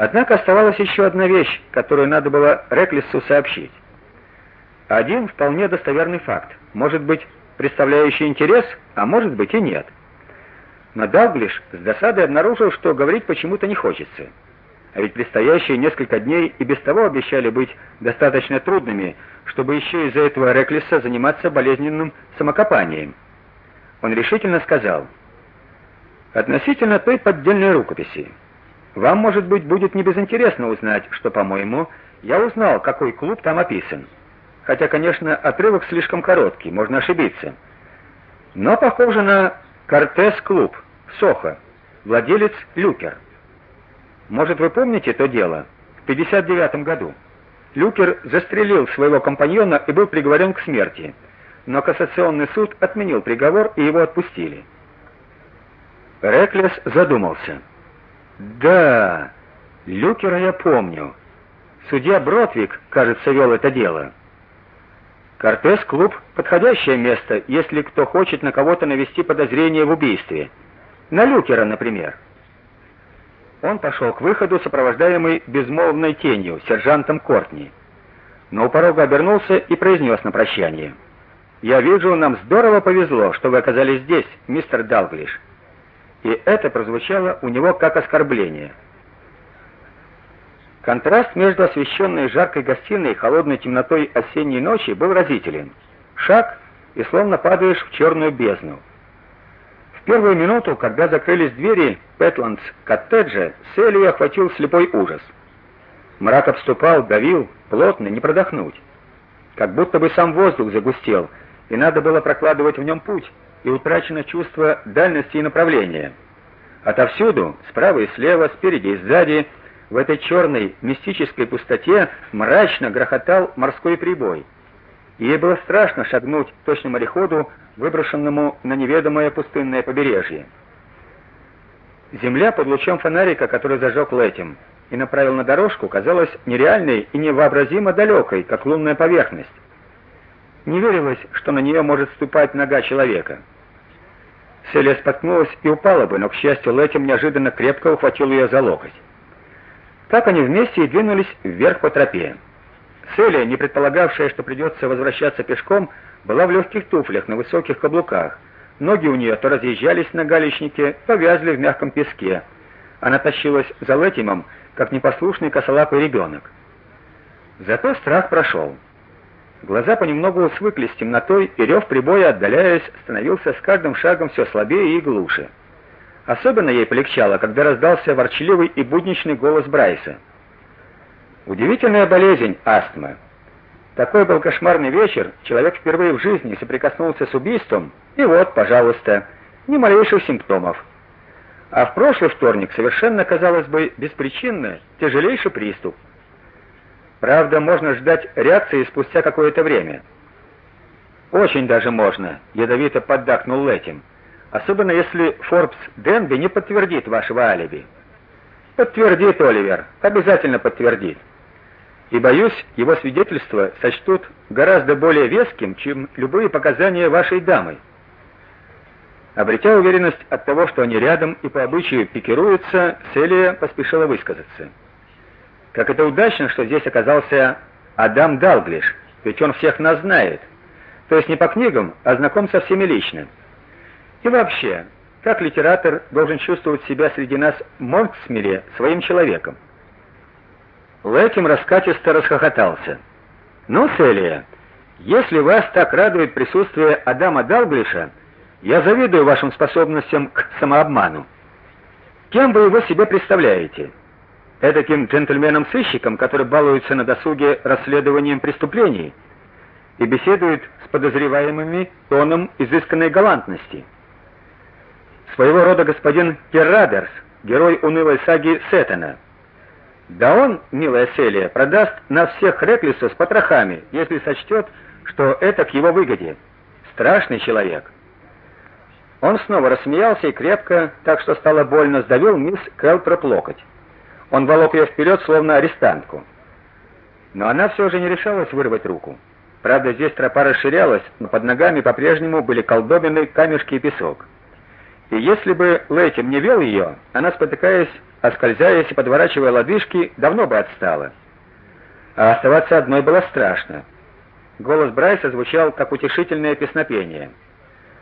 Однако оставалась еще одна вещь, которую надо было Реклису сообщить. Один вполне достоверный факт, может быть, представляющий интерес, а может быть и нет. Но Далглиш с досадой обнаружил, что говорить почему-то не хочется. А ведь предстоящие несколько дней и без того обещали быть достаточно трудными, чтобы еще из-за этого Реклиса заниматься болезненным самокопанием. Он решительно сказал: "Относительно той поддельной рукописи, вам, может быть, будет не безинтересно узнать, что, по-моему, я узнал, какой клуб там описан. Хотя, конечно, отрывок слишком короткий, можно ошибиться. Но похоже на Кортес клуб Сохо. Владелец Люкер. Может, вы помните то дело в 59 году? Люкер застрелил своего компаньона и был приговорен к смерти. Но кассационный суд отменил приговор, и его отпустили. Реклес задумался. Да, Люкера я помню. Судья Бродвик, кажется, вел это дело. Кортес клуб подходящее место, если кто хочет на кого-то навести подозрение в убийстве. На Люкера, например. Он пошел к выходу, сопровождаемый безмолвной тенью сержантом Кортни. Но у порога обернулся и произнес на прощание: "Я вижу, нам здорово повезло, что вы оказались здесь, мистер Далглиш" и это прозвучало у него как оскорбление. Контраст между освещенной жаркой гостиной и холодной темнотой осенней ночи был разителен. Шаг, и словно падаешь в черную бездну. В первую минуту, когда закрылись двери Петландс коттеджа, Селию охватил слепой ужас. Мрак обступал, давил, плотно, не продохнуть. Как будто бы сам воздух загустел, и надо было прокладывать в нем путь и утрачено чувство дальности и направления. Отовсюду, справа и слева, спереди и сзади, в этой черной мистической пустоте мрачно грохотал морской прибой. И ей было страшно шагнуть точно мореходу, выброшенному на неведомое пустынное побережье. Земля под лучом фонарика, который зажег Лэтим и направил на дорожку, казалась нереальной и невообразимо далекой, как лунная поверхность. Не верилось, что на нее может ступать нога человека. Селия споткнулась и упала бы, но, к счастью, Лэтим неожиданно крепко ухватил ее за локоть. Так они вместе и двинулись вверх по тропе. Селия, не предполагавшая, что придется возвращаться пешком, была в легких туфлях на высоких каблуках. Ноги у нее то разъезжались на галечнике, то вязли в мягком песке. Она тащилась за Лэтимом, как непослушный косолапый ребенок. Зато страх прошел. Глаза понемногу свыклись с темнотой, и рев прибоя, отдаляясь, становился с каждым шагом все слабее и глуше. Особенно ей полегчало, когда раздался ворчливый и будничный голос Брайса. Удивительная болезнь астма. Такой был кошмарный вечер, человек впервые в жизни соприкоснулся с убийством, и вот, пожалуйста, ни малейших симптомов. А в прошлый вторник совершенно, казалось бы, беспричинно тяжелейший приступ. Правда, можно ждать реакции спустя какое-то время. Очень даже можно, ядовито поддакнул Лэтим. Особенно если Форбс Денби не подтвердит вашего алиби. Подтвердит, Оливер, обязательно подтвердит. И боюсь, его свидетельство сочтут гораздо более веским, чем любые показания вашей дамы. Обретя уверенность от того, что они рядом и по обычаю пикируются, Селия поспешила высказаться. Как это удачно, что здесь оказался Адам Далглиш, ведь он всех нас знает. То есть не по книгам, а знаком со всеми лично. И вообще, как литератор должен чувствовать себя среди нас Монксмире своим человеком? Лэтим раскатисто расхохотался. Ну, Селия, если вас так радует присутствие Адама Далглиша, я завидую вашим способностям к самообману. Кем вы его себе представляете? Эдаким джентльменом-сыщиком, который балуется на досуге расследованием преступлений и беседует с подозреваемыми тоном изысканной галантности. Своего рода господин Керрадерс, герой унылой саги Сеттена. Да он, милая Селия, продаст на всех Реклису с потрохами, если сочтет, что это к его выгоде. Страшный человек. Он снова рассмеялся и крепко, так что стало больно, сдавил мисс Келтроп локоть. Он волок ее вперед, словно арестантку. Но она все же не решалась вырвать руку. Правда, здесь тропа расширялась, но под ногами по-прежнему были колдобины, камешки и песок. И если бы Лэтим не вел ее, она, спотыкаясь, оскользаясь и подворачивая лодыжки, давно бы отстала. А оставаться одной было страшно. Голос Брайса звучал как утешительное песнопение —